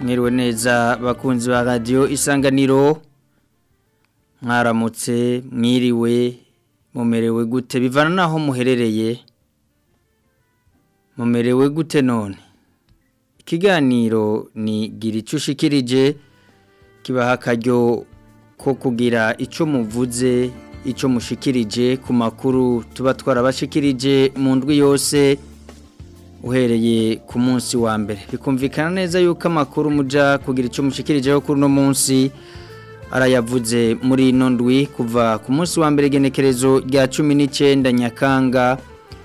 mwiriwe neza bakunzi ba radiyo isanganiro mwaramutse mwiriwe mumerewe gute bivana n'aho muherereye mumerewe gute none ikiganiro ni gira icyo ushikirije kibaha akaryo ko kugira icyo muvuze icyo mushikirije ku makuru tuba twarabashikirije mu ndwi yose uhereye ku munsi wa mbere bikumvikana neza yuko amakuru mujya kugira icyo mushikirijeho kuri uno munsi arayavuze muri ino kuva ku munsi wa mbere genekerezo rya cumi n'icyenda nyakanga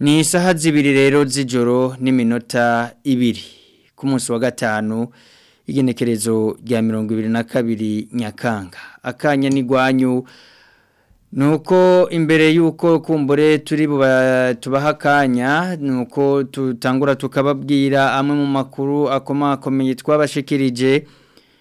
ni isaha zibiri rero z'ijoro n'iminota ibiri ku munsi wa gatanu igenekerezo rya mirongo ibiri na kabiri nyakanga akanya n'igwanyu nuko imbere y'uko kumbure turi tubaha akanya nuko tutangura tukababwira amwe mu makuru akoma akomakomeye twabashikirije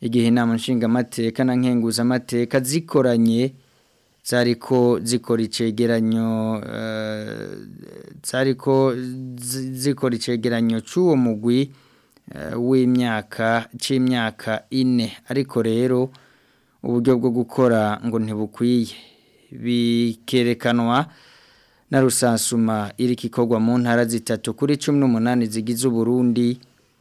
igihe inama nshingamateka na amateka zikoranye zari ko zikora icegeranyo eh, zari zikora icegeranyo cy'uwo mugwi eh, w'imyaka cy'imyaka ine ariko rero uburyo bwo gukora ngo ntibukwiye bikerekanwa na rusasuma iri kikogwa mu ntara zitatu kuri cumi n'umunani zigize uburundi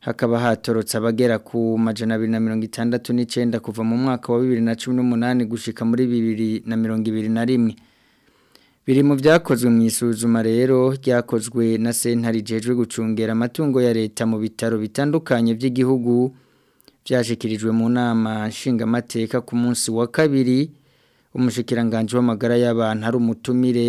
hakaba hatorotse abagera ku majana abiri na mirongo itandatu n'icyenda kuva mu mwaka wa bibiri na cumi n'umunani gushika muri bibiri na mirongo ibiri na rimwe biri mu byakozwe mu isuzuma rero ryakozwe na sentare igejwe gucungera amatungo ya leta mu bitaro bitandukanye by'igihugu byashyikirijwe mu nama nshingamateka ku munsi wa kabiri umushyikiranganje w'amagara y'abantu ari umutumire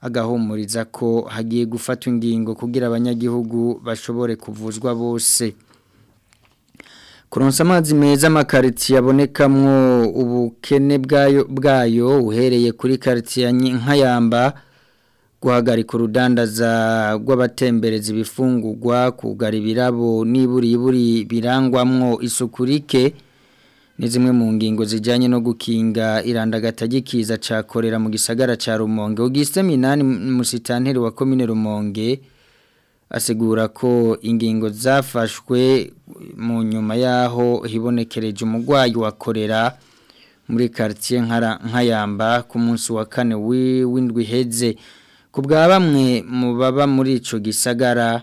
agahumuriza ko hagiye gufatwa ingingo kugira abanyagihugu bashobore kuvuzwa bose kuronsa amazi meza amakaritsiye abonekamwo ubukene bwayo bwayo uhereye kuri karitsiye nkayamba guhagarika za rw'abatembereza ibifungurwa kugara ibirabo buri birangwamwo isuku rike ni zimwe mu ngingo zijyanye no gukinga irandagata gikiza cyakorera mu gisagara ca rumonge ugiste minani musitanteri wa komine rumonge asigura ko ingingo zafashwe mu nyuma yaho hibonekereje umugwayi wakorera muri quartier nkayamba ku munsi wa kane w'indwi heze ku bwa bamwe mu baba muri ico gisagara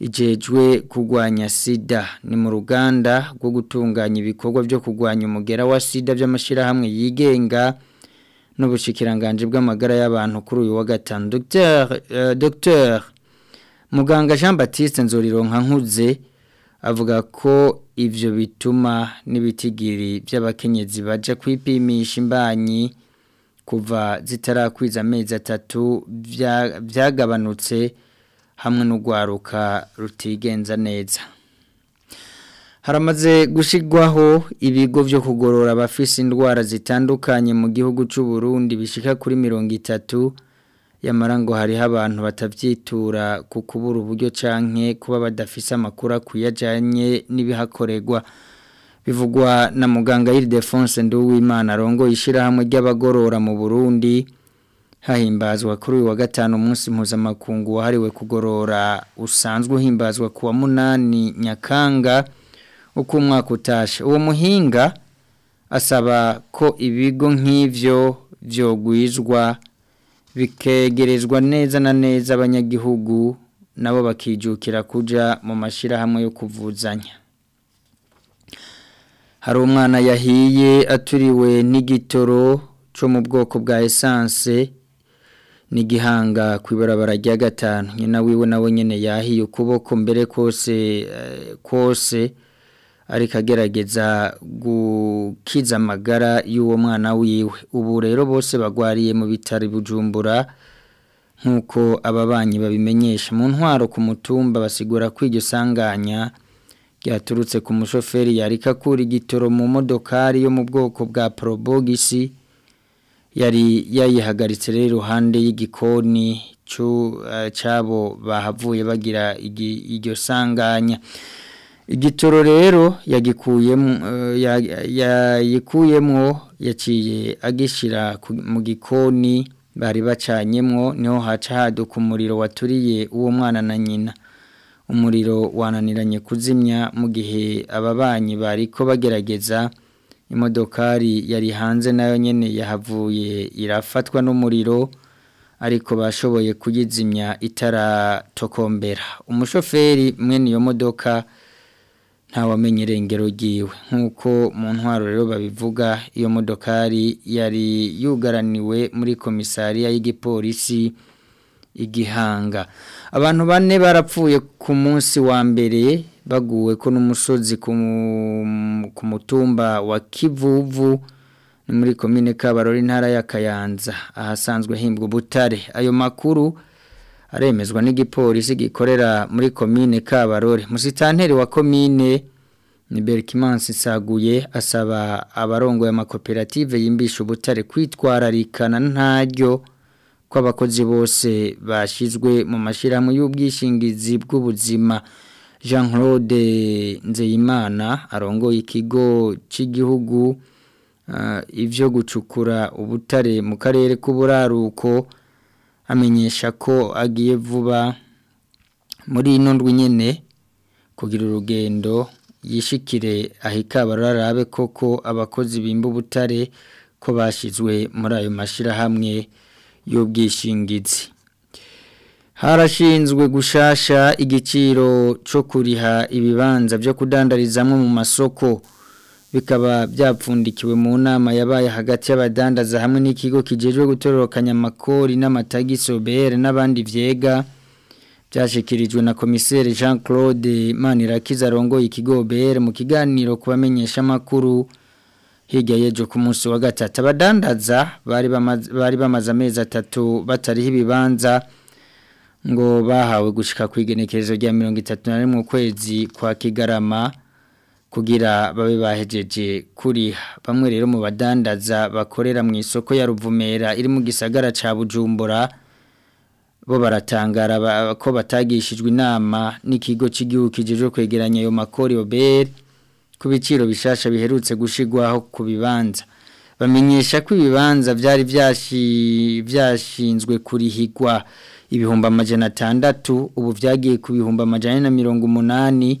ijejwe kugwanya sida ni mu ruganda rwo gutunganya ibikorwa byo kugwanya umugera wa sida by'amashyirahamwe yigenga n'ubushikiranganje bw'amagara y'abantu kuri uyu wa gatanu Dr euh, muganga jean Baptiste nzorironka nkuze avuga ko ivyo bituma n'ibitigiri by'abakenyezi baje kwipimisha imbanyi kuva zitarakwiza amezi atatu byagabanutse hamwe n'urwaruka rutigenza neza haramaze gushyirwaho ibigo byo kugorora abafise indwara zitandukanye mu gihugu cy'u Burundi bishika kuri mirongo itatu yamara ngo hariho abantu batavyitura ku kubura uburyo canke kuba badafise amakuru akuyajanye n'ibihakorerwa bivugwa na muganga y'Ildefonse Nduwimana arongoye ishirahamwe ry'abagorora mu Burundi hahimbazwa kuri uyu wa gatanu umunsi mpuzamakungu wahariwe kugorora usanzwe uhimbazwa kuwa munani nyakanga uko umwaka utashe uwo muhinga asaba ko ibigo nk'ivyo vyogwizwa bikegerezwa neza na neza abanyagihugu nabo bakijukira kuja mu mashirahamwe yo kuvuzanya hari umwana yahiye aturiwe n'igitoro cyo mu bwoko bwa esanse n'igihanga ku ibarabara rya gatanu nyina wiwe nawe nyine yahiye ukuboko mbere kose eh, kose ariko agerageza gukiza amagara y'uwo mwana wiwe ubu rero bose bagwariye mu bitari bujumbura nk'uko ababanyi babimenyesha mu ntwaro ku mutumba basigura ko iryo sanganya ryaturutse ku mushoferi yarika akura igitoro mu modokari yo mu bwoko bwa Probogisi yari yayihagaritse rero iruhande y'igikoni cy'abo eh, bahavuye bagira iryo sanganya igicoro rero yagikuyemo eh, yaciye agishyira mu gikoni bari bacanyemo niho haca haduka umuriro waturiye uwo mwana na nyina umuriro wananiranye kuzimya mu gihe ababanyi bari ko bagerageza imodokari yari hanze nayo nyine yahavuye irafatwa n'umuriro ariko bashoboye kuyizimya itaratokombera umushoferi mwene iyo modoka ntawamenya irengero ryiwe nk'uko mu ntwaro rero babivuga iyo modokari yari yugaraniwe muri komisariya y'igipolisi igihanga abantu bane barapfuye ku munsi wa mbere baguwe ko n'umusozi ku mutumba wa kivuvu muri komine kabarori intara ya kayanza ahasanzwe himbwa ubutare ayo makuru aremezwa n'igipolisi gikorera muri komine Kabarore musitanteri wa komine ni Berkimansi saguye asaba abarongoye amakoperative yimbisha ubutare kwitwararikana ntaryo kw'abakozi bose bashyizwe mu mashyirahamwe y'ubwishingizi bw'ubuzima Jean Claude Nzeyimana arongoye ikigo cy'igihugu ah, ivyo gucukura ubutare mu karere k'uburaruko amenyesha ko agiye vuba muri ino ndwi nyene kugira urugendo yishikire ahikabara rabe koko abakozi bimba ubutare ko bashizwe muri ayo mashirahamwe y'ubwishingizi harashinzwe gushasha igiciro cyo kuriha ibibanza byo kudandarizamwe mu masoko bikaba byapfundikiwe mu nama yabaye hagati y'abadandaza hamwe n'ikigo kijejwe gutororokanya amakori n'amatagisi obr n'abandi vyega byashyikirijwe na komiseri jean claude manirakiza arongoye ikigo obr mu kiganiro kubamenyesha bamenyeshamakuru hirya y'ejo ku munsi wa gatatu abadandaza bari bamaze amezi atatu batariho ibibanza ngo bahawe gushika ku rya mirongo itatu na rimwe ukwezi kwa kigarama kugira babe bahejeje kuri bamwe rero mu badandaza bakorera mu isoko ya ruvumera iri mu gisagara ca Bujumbura bo baratangara ko batagishijwe inama n'ikigo cy'igihugu kijeje kwegeranya ayo makori obere ku biciro bishasha biherutse gushigwaho ku bibanza bamenyesha ko ibibanza byari byashinzwe kurihigwa ibihumbi amajana atandatu ubu byagiye ku bihumbi amajana mirongo umunani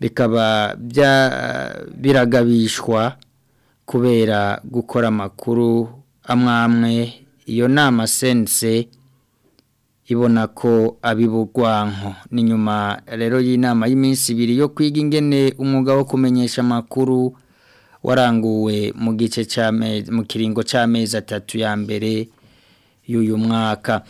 bikaba biragabishwa kubera gukora amakuru amwamwe, iyo nama sense ibona ko abibugwanko ni nyuma rero y'inama y'iminsi ibiri yo kwiga ingene umwuga wo kumenyesha amakuru waranguwe mu gice mu kiringo cy'amezi atatu ya mbere y'uyu mwaka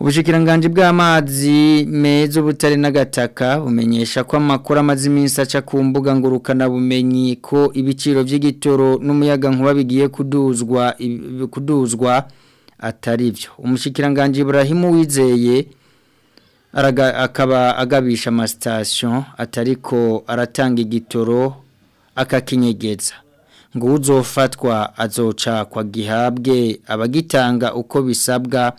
ubushikiranganje bw'amazi meza ubutare n'agataka bumenyesha ko amakuru amaze iminsi aca ku mbuga ngurukana bumenyi ko ibiciro by'igitoro n'umuyaga nkuba bigiye kuduzwa kuduzwa atari byo umushyikiranganje Ibrahim wizeye akaba agabisha amasitasiyo atari ko aratanga igitoro akakinyegeza ngo uzofatwa azocakwa gihabwe abagitanga uko bisabwa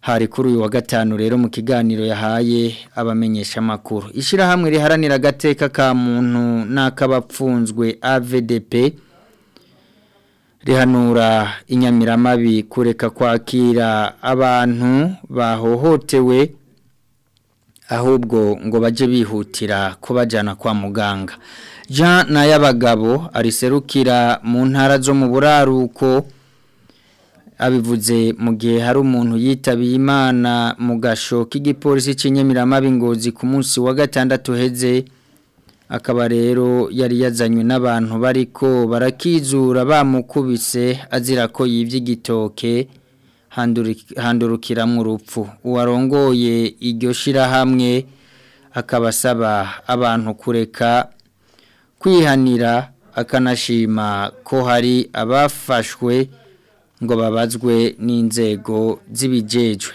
hari kuri uyu wa gatanu rero mu kiganiro yahaye abamenyesha amakuru ishyirahamwe riharanira agateka ka muntu n'akabapfunzwe AVDP rihanura inyamiramabi kureka kwakira abantu bahohotewe ahubwo ngo bajye bihutira kubajyana kwa muganga jean n'ay'abagabo ariserukira mu ntara zo mu buraruko abivuze mu gihe hari umuntu yitabiye imana mu gasho k'igipolisi cy'inyamiramabi ngozi ku munsi wa gatandatu heze akaba rero yari yazanywe n'abantu bariko barakizura bamukubise azira ko yivye igitoke handurukira mu rupfu uwarongoye iryo shirahamwe akaba asaba abantu kureka kwihanira akanashima ko hari abafashwe ngo babazwe n'inzego z'ibijejwe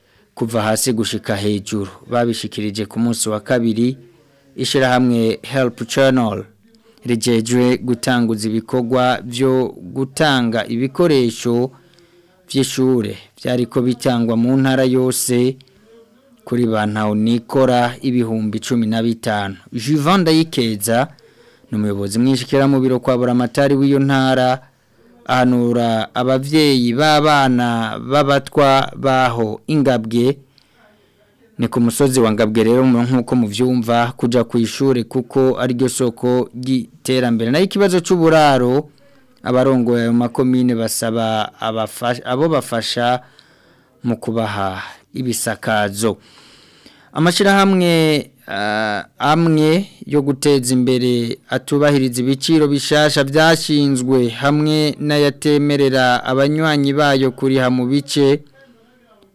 kuva hasi gushika hejuru babishikirije ku munsi wa kabiri ishyirahamwe help channel rejejwe gutanguza ibikorwa byo gutanga ibikoresho by'ishure ko bitangwa mu ntara yose kuri bantawo nikora ibihumbi 15 Juvan Dayikeza numuyobozi mwishikira mu biro kwa buramatari w'iyo ntara anura abavyeyi b'abana babatwa baho ingabwe ni ku musozi wa ngabwe rero nk'uko mubyumva kujya ku ishuri kuko ariryo soko ry'iterambere nayo ikibazo cy'uburaro abarongoye ayo makomine basaba abo bafasha mu kubaha ibisakazo amashyirahamwe ah, amwe yo guteza imbere atubahiriza ibiciro bishasha byashinzwe hamwe n'ayatemerera abanywanyi bayo kuriha mu bice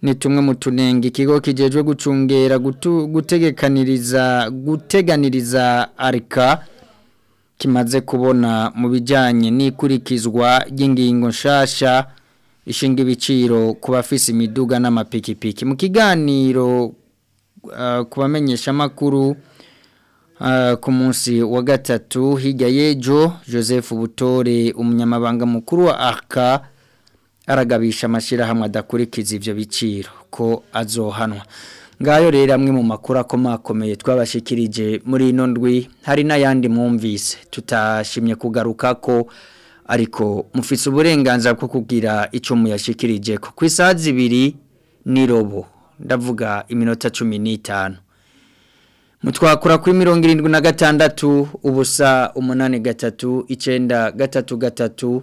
ni tumwe mu tunenge ikigo kijejwe gucungera gutegekaniriza guteganiriza arika kimaze kubona mu bijyanye n'ikurikizwa ry'ingingo nshasha ishinga ibiciro ku bafise imiduga n'amapikipiki mu kiganiro ah, ku bamenyeshamakuru ah, ku munsi wa gatatu hirya y'ejo joseph butore umunyamabanga mukuru wa arika aragabisha amashyirahamwe adakurikiza ibyo biciro ko azohanwa ngayo rero amwe mu makuru akomakomeye twabashyikirije muri ino ndwi hari n'ayandi mwumvise tutashimye kugaruka ko ariko mufise uburenganzira bwo kugira icyo muyashikirije ku isaha zibiri n'irobo ndavuga iminota cumi n'itanu mutwakura kuri mirongo irindwi na gatandatu ubusa umunani gatatu icyenda gatatu gatatu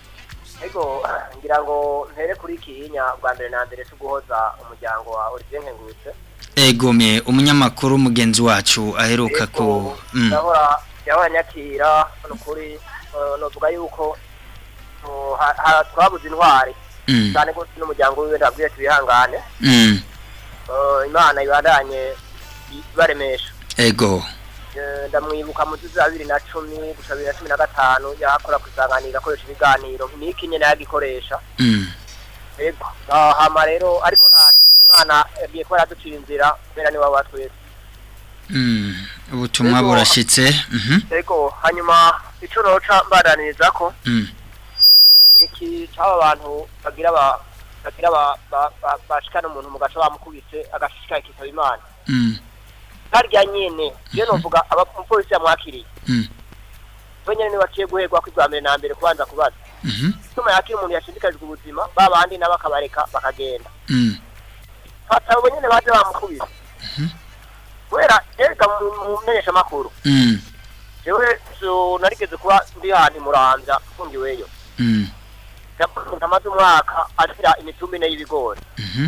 ego ngira ngo ntere kuri iki bwa mbere na mbere tuguhoza umuryango wa Olivier Nkengurutse ego umunyamakuru mugenzi wacu aheruka ko mm. ndahora yabanyakira no kuri eh, no yuko twabuze intwari mm. cyane ko n'umuryango wiwe ndabwiye tubihangane mm. imana ibadanye baremesha ego eh, ndamwibuka mu tuzi abiri na cumi gusa abiri na cumi na gatanu yakora ku akoresha ibiganiro nk'iki nyine yagikoresha mm. ego hama rero ariko nta imana yagiye kuba yaducira inzira kubera niwe wa ubutumwa burashyitse mhm. ego hanyuma icyo mbaraniriza ko iki cy'aba bantu bagira bagira bashikana umuntu mu gace bamukubise agashika kitaba imana harya mm. nyine iyo novuga abapolisi yamwakiriye mm. bo nyine nibaciye guherwa kwirwa mbere na mbere kubanza kubaza mm-hmm. ituma yakira umuntu yashindikajwe ubuzima babandi nabo akabareka bakagenda mm. fata abo nyine baje bamukubise mm-hmm. kubera erega mu menyeshamakuru jewe narigeze kuba ndi ahantu muranza mfungiweyo amaze umwaka ashyira imitumine y'ibigori mhm.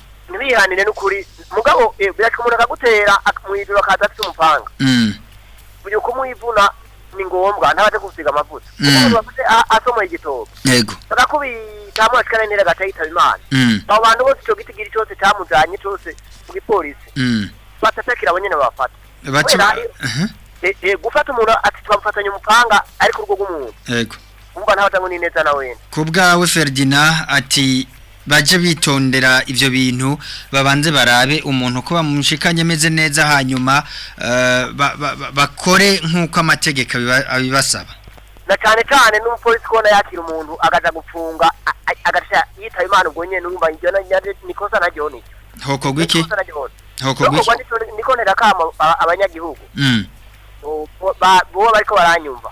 ntibihanire n'ukuri mugabo eh, biraca umuntu akagutera akamwibira afite umupanga mm. uyu kumwivuna ni ngombwa ntabaje gusiga amavuta mm. asomoye igitobo yego bakakubita ashikana nera gatahitaba imana mm. abo bantu bose ico giti giri cyose camujanye cyose mu gipolisi batatakira abo nyene babafata eh, eh, gufata umuntu ati twamufatanye umupanga ariko urwo rw'umuntu yego umva ntabata ni neza na ku bwawe Ferdinand ati baje bitondera ivyo bintu babanze barabe umuntu kuba bamushikanye meze neza hanyuma bakore nk'uko amategeko abibasaba na cyane cyane n'umupolisi kubona yakira umuntu agaja gupfunga agasha yitaba imana ubwo nyene urumva njye nikosa naryo nicyo hokorwa iki hokorwa iki niko nerakama abanyagihugu bo bariko baranyumva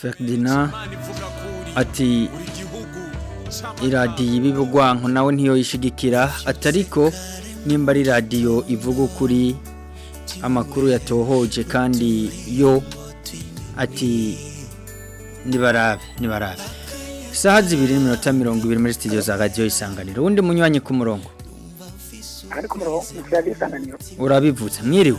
Ferdinand ati iradiyo ibibugwanko nawe ntiyoyishigikira atariko nimba ari radiyo ivuga ukuri amakuru yatohoje kandi yo ati nibarabe nibarabe saha zibiri n'iminota mirongo ibiri muri sitidiyo za radiyo isanganiro uwundi munywanyi ku murongo urabivutse mwiriwe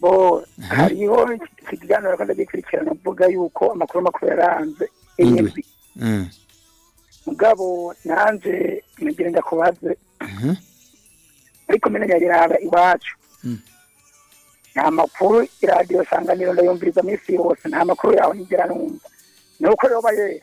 bo hariho ikiganiro kandi gikurikirana uvuga yuko amakuru makuru yaranze indwi mm. mugabo nanjye nagira ndakubaze muri komine nyagiranga iwacu hmm. nta makuru iradiyo sanganiro ndayumviriza minsi yose nta makuru yawe ntigera numva ni uko rero bayera eh,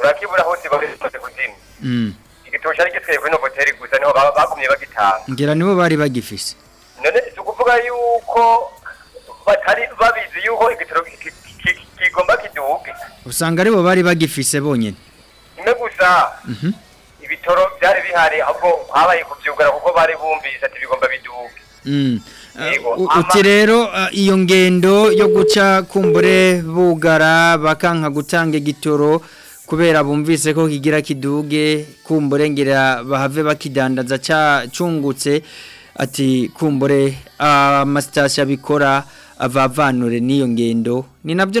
urakibura hose bageze kuzima mm igitoro cyari gitweye kuri Novoteri gusa niho bagumye bagitanga ngira nibo bari bagifise none tukuvuga yuko batari babizi yuko igitoro kigomba kiduge usanga aribo bari bagifise bonyine ni gusa mhm. ibitoro byari bihari ahubwo habaye kubyugara kuko bari bumvise ati bigomba biduge mm. uti rero uh, iyo ngendo yo guca kumbure bugara bakanka gutanga igitoro kubera bumvise ko kigira kiduge kumbure ngira bahave bakidandaza cyungutse ati kumbure amasitasiyo uh, abikora avavanure n'iyo ngendo ni nabyo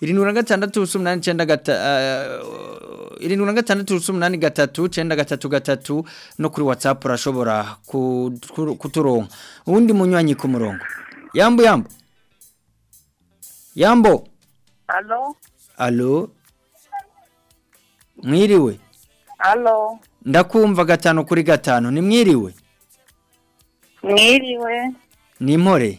irindwi na gatandatu ubuso eh, na gatandatu ubuso gatatu icyenda gatatu gatatu no kuri watsapu urashobora kuturonka uwundi munywanyi ku murongo yambu Yambo. Alo. Alo. Mwiriwe. Alo. Ndakumva gatanu kuri gatanu. Ni mwiriwe. Mwiriwe. Ni mpore.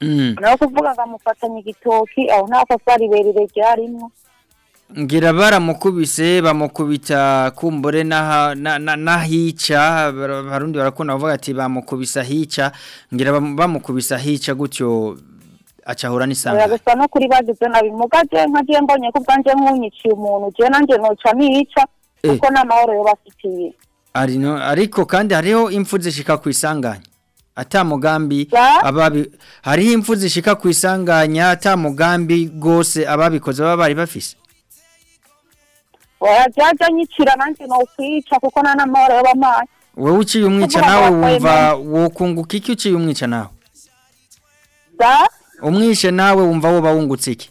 Mm. nawe kuvuga ngo amufatanye igitoki aho nta kosa rirerire ryarimo ngira baramukubise bamukubita kumbure n'ahica barundi barakunda bavuga ati bamukubise ahica ngira bamukubise ahica gutyo acahura n'isanga gusa no kuri bagize nabi mugaje nkagiye mbonye ko ubwanjye nk'unyiciye umuntu ugiye nanjye ntuca niyica eh. kuko n'amahoro yo bafitiye ariko kandi hariho impfu zishika ku isanganya ata mugambi ababi hariho impfu zishika ku isanganya ata mugambi rwose ababikoze baba bari bafise wajyaga nyikira nanjye ni ukwica kuko nta n'amahoro y'abamayi wowe uciye umwica nawe wumva wokunguka iki uciye umwica nawe umwishe nawe wumva woba wungutse iki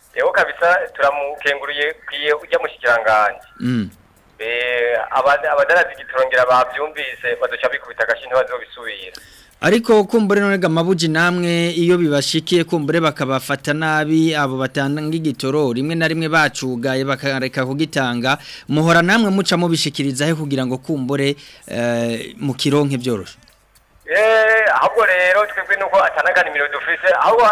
yego kabisa turamukenguriye ujya mu kirangange mm. Eh, abadaradigita urongera babyumvise baduca bikubita agashyi ntibazobisubira ariko kumbure none gamabuji namwe iyo bibashikiye kumbure bakabafata nabi abo batanga igitoro rimwe na rimwe bacugaye bakareka kugitanga muhora namwe muca mubishikiriza he kugira ngo kumbure eh, mu kironke byoroshye eh ahubwo rero twebwe nuko atanaga nimero dufise ahubwo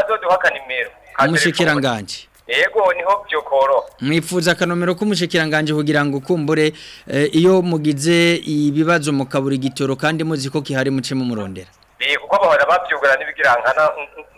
azoduhaka nimero umushikiranganje yego niho byokoro mwifuza akanomero k'umushikiranganje kugira ngo ukumbure eh, iyo mugize ibibazo mukabura gitoro kandi muzi ko kihari muce mu murondera kuko bahora babyugura n'ibigirankana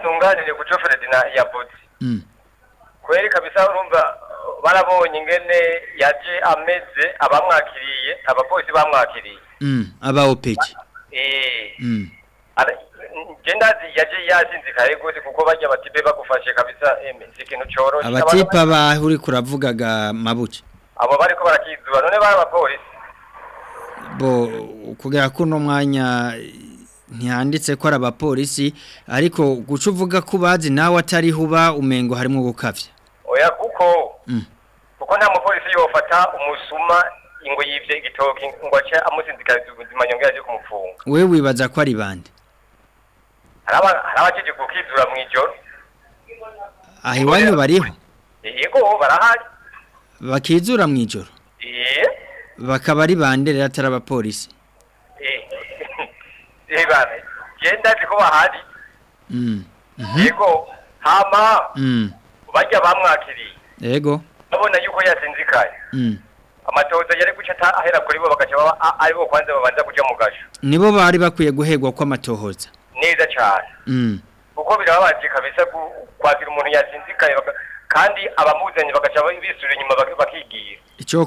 ntunganire ku coferedi na yabodi mm. kubera kabisa urumva barabonye ingene yaje ameze abamwakiriye abapolisi bamwakiriye mm, abawopeki eh. gendazi yaje yazinzikaye gose kuko bajya batibe bagufashe kabisa eme ikintu cyoroshe abatipa bahuri kuravugaga mabuke abo bariko barakizuba none barabapolisi bo kubera ko uno mwanya ntiyanditse ko ari abapolisi ariko guca uvuga ko ubazi nawe atari uba umengo harimo gukabya oya kuko mm. kuko nta mupolisi yofata umusuma ingo yibye igitoki ngo ace amusinzikariza ubuzima nyongera kumufunga we wibaza ko ari bande hari abakeje kukizura mu ijoro aha bariho yego barahari bakizura mu ijoro bakaba ari bande rero atari abapolisi reba eh, eh, genda nzi ko bahari mm. mhm. yego hama mm. bajya bamwakiriye yego babona yuko yasinzikaye mm. amatoza yari guca ahera kuri bo bagaca baba ari bo kwanza babanza kujya mu gasho nibo bari bakwiye guhegwa kw'amatohoza neza cyane kuko birababaje kabisa kwakira umuntu yasinzikaye kandi abamuzanye bagaca bisubira inyuma bakigira icyo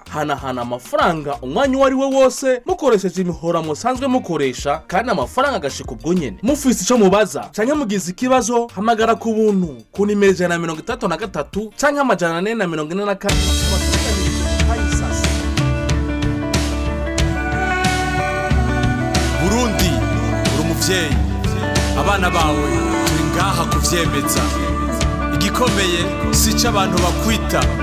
hanahana amafaranga umwanya uwo ari we wose mukoresheje imihora musanzwe mukoresha kandi amafaranga agashika ubwo nyene mufise ico mubaza canke mugize ikibazo hamagara ku buntu ku nimero ijana na mirongo itandatu na gatatu cyangwa amajana ane na mirongo ine na kane burundi uri umubyeyi abana bawe turi ngaha kubyemeza igikomeye si icyo abantu bakwita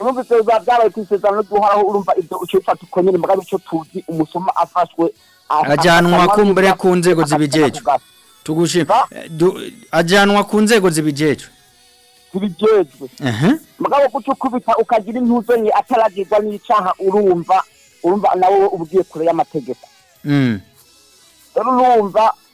urumva biba byabaye ku isezerano ry'uhoraho urumva ibyo uciye ufata uko nyine tuzi umusoma afashwe ajyanwa kumbure eh, ku nzego zibijejwe tugushima ajyanwa ku nzego zibijejwe ntibijejwe mugabo guca ukubita ukagira intuzo nke ataragirwa n'icaha urumva urumva nawe ugiye kure y'amategeko mm. rero urumva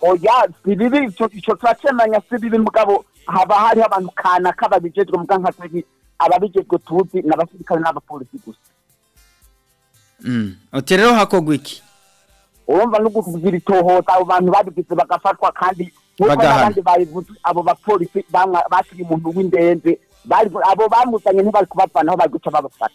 oya si bibi icyo turacemanya si bibi mugabo haba hariho abantu kanaka babigezwe mu bwanwa ababigezwe tuzi ni abasirikare n'abapolisi gusa uti mm. hakogwa iki urumva no kugira itohoza abo bantu babigize bagafatwa kandi nk'uko n'abandi bayivuze abo bapolisi bashyira umuntu w'indembe abo bamuzanye ntibari kubapfanaho bari guca babafata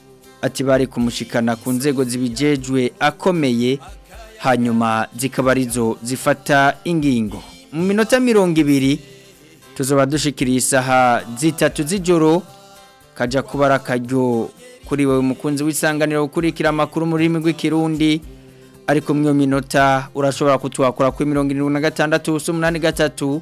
ati bari kumushikana ku nzego zibijejwe akomeye hanyuma zikaba zifata ingingo mu minota mirongo ibiri tuzoba dushikiriye isaha zitatu z'ijoro kajya kubara akaryo kuri wowe mukunzi w'isanganiro gukurikira amakuru mu rurimi rw'ikirundi ariko mwiyo minota urashobora kutwakora kuri mirongo na gatandatu ubusa gatatu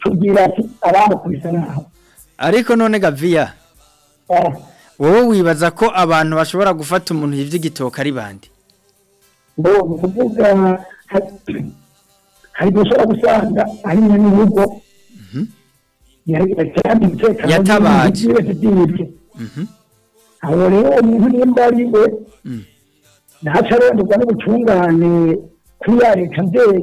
tugira ati abamukubise naho ariko none gaviya wowe wibaza ko abantu bashobora gufata umuntu yivye igitoka ari bande bo kuvuga hari gushobora gusanga ari mu bihugu yatabaje aho rero umuntu nimba ari we ntaca n'ubutungane kuri ya leta mbyeri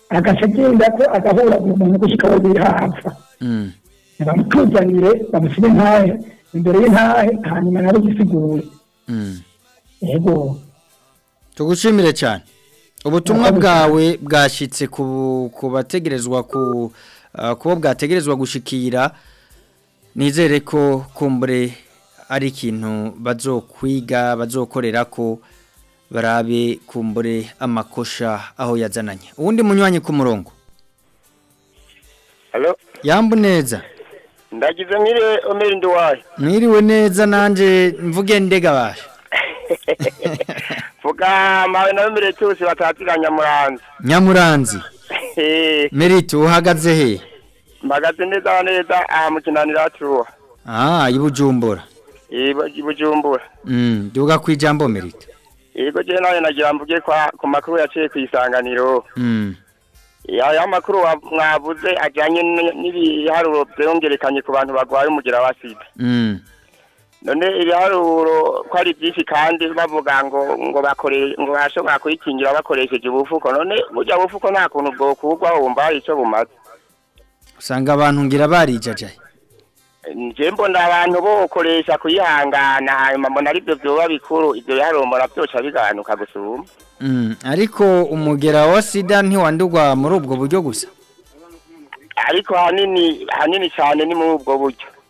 agaca agenda ko agahura buri muntu gushyika babiri hapfa bamutuzanire bamushyire intahe imbere y'intahe hanyuma nawe gisigure yego tugushimire cyane ubutumwa bwawe bwashyitse ku bategerezwa ku kuba bwategerezwa gushikira nizere ko kumbure ari ikintu bazokwiga bazokorera ko barabe kumbure amakosha aho yazananye uwundi munywanyi ku murongo yambu neza ndagize mwiriwe omeri nduwaye mwiriwe neza nanjye mvuge ndega baje vuga mawe nawe miretse bose batatiranya nyamuranzi nyamuranzi merite uhagaze he mpagaze neza neza aha mu kinanira hacuruha aha i bujumbura i mm, ku ijambo merite yego jya nawe nagira mvuge ku makuru yaciye ku isanganiro aya mm. makuru mwavuze ajyanye n'ibiharuro byongerekanye ku bantu barwaye umugera wa sida mm. none ibiharuro ko ari byinshi kandi bavuga ngo ngo bakore ngo bashobora kuyikingira bakoresheje ubufuko none burya bufuko nta kuntu bwo kuba wumva icyo bumaze usanga abantu ngira barijajaye njembo ni abantu bokoresha kuyihangana hanyuma mbona aribyo byoba bikuru ibyo biharomora byoca bigabanuka gusuma mm, ariko umugera wa sida ntiwandurwa muri ubwo buryo gusa ariko hanini hanini cyane ni muri ubwo buryo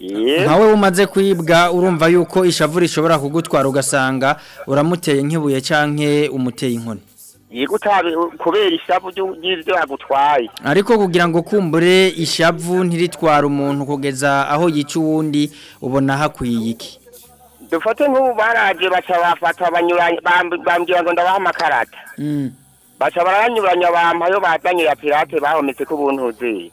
nkawe umaze kwibwa urumva yuko ishavu rishobora kugutwara ugasanga uramuteye nk'ibuye cyangwa umuteye inkoni yego kubera ishavu ry'ibyo yagutwaye ariko kugira ngo kumbure ishavu ntiritwara umuntu kugeza aho yica uwundi ubona hakwiye iki dufate nk'ubu baraje baca bafata bambwira ngo ndabaha amakarata mm. baca baranyuranya bampayo bazanye ya pirate bahometse ko ubuntuzi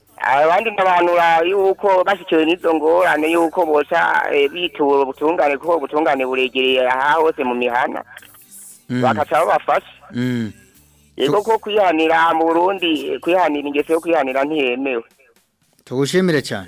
abandi nabanura yuko bashyikiwe n'izo ngorane yuko boca eh, bitura ubutungane kuko ubutungane buregereye aha hose mu mihana mm. bakasaba bafashe Mm. yego ko kwihanira mu burundi kwihanira ingeso yo kwihanira ntiyemewe tugushimire cyane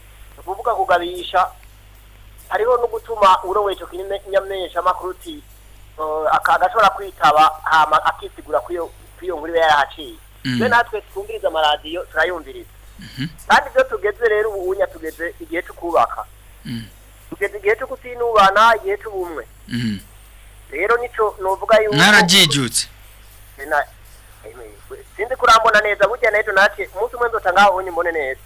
ukuvuga kugabisha hariho no gutuma uroweje kinyamesha amakuru uti agashobora kwitaba hama akisigura kw'iyo nkuru iba yarahaciye mm. natwe twumviriza amaradiyo turayumviriza kandi ibyo tugeze rero ubuhunya tugeze igihe cyo kubaka mm. tugeze igihe cyo kutinubana igihe cy'ubumwe mm. rero nicyo nuvuga yuko narajijutse sinzi kurambona neza burya nayo natwe umunsi umwe nzota ngaho nyimone neza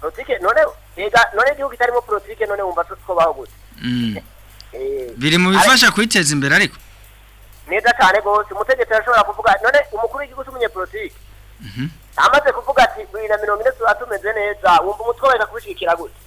politike none none igihugu kitarimo politike none wumva ko bahugutse eh. biri mu bifasha kwiteza imbere ariko neza cyane rwose umutegetsi arashobora kuvuga none umukuru w'igihugu cy'umunyepolitike mhm. amaze kuvuga ati bibiri na mirongo ine tumeze neza wumva umutwe wenda kubishikira gute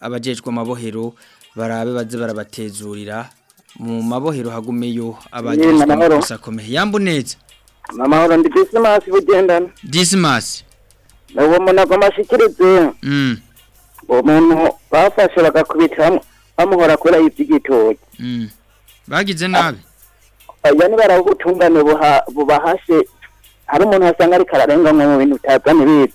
abajejwe amabohero barabe baze barabatezurira mu mabohero hagumeyo abagize amakomeye yambuneze amahoro ndi disimasi bugendana disimasi uwo mm. muntu agomba ashyikirize uwo muntu bafashe bagakubita bamuhora kuri iby'igitoki mm. bagize nabi aya ni barabutungane bubahashe hari umuntu wasanga ariko ararenga mu bintu utazana ibibi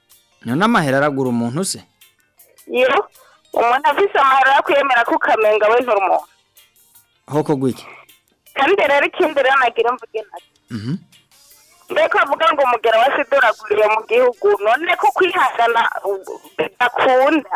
none amahera aragura umuntu se iyo umuntu afite amahera yo kwiyemera ko ukamenga kandi rero ikindi rero nagira mvuge nacyo mhm. mbega avuga ngo umugera wasidoraguriye mu gihugu none ko kwihangana bidakunda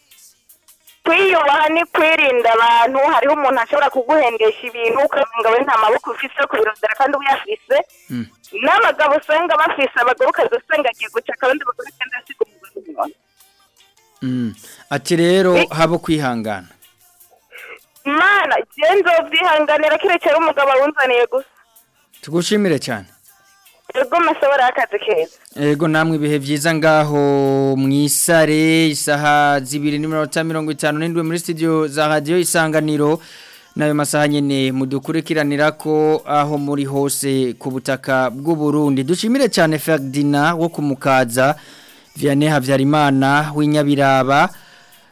kwiyubaha ni kwirinda abantu hariho umuntu ashobora kuguhendesha ibintu ukavuga we nta maboko ufite ku biro byawe kandi uyafise hmm. n'abagabo usanga bafise abagabo ukaza usanga agiye guca akabandi bagore cyangwa asiga umugore hmm. ati rero eh. haba kwihangana imana genzo byihanganira kirekera umugabo awunzaniye gusa tugushimire cyane Ego masabara akazi keza. Ego namwe ibihe byiza ngaho mwisare isaha zibiri n'iminota mirongo itanu n'indwi muri studio za radio isanganiro nayo masaha nyene mudukurikiranira ko aho muri hose ku butaka bw'u Burundi dushimire cyane Ferdina wo kumukaza Vianney Havyarimana w'inyabiraba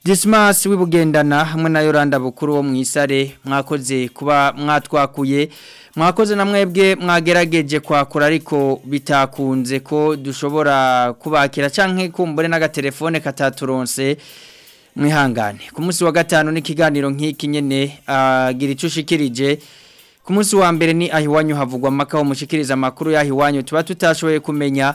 Dismas wibugendana hamwe na Yoranda bukuru wo mu isare mwakoze kuba mwatwakuye mwakoze na mwebwe mwagerageje kwakura ariko bitakunze ko dushobora kubakira cyangwa kumbure n'agatelefone kataturonse mwihangane ku munsi wa gatanu n'ikiganiro nk'iki nyine agira ah, icyo ushikirije ku munsi wa mbere ni ahiwanyu havugwa amakaho mushikiriza amakuru y'aho iwanyu tuba tutashoboye kumenya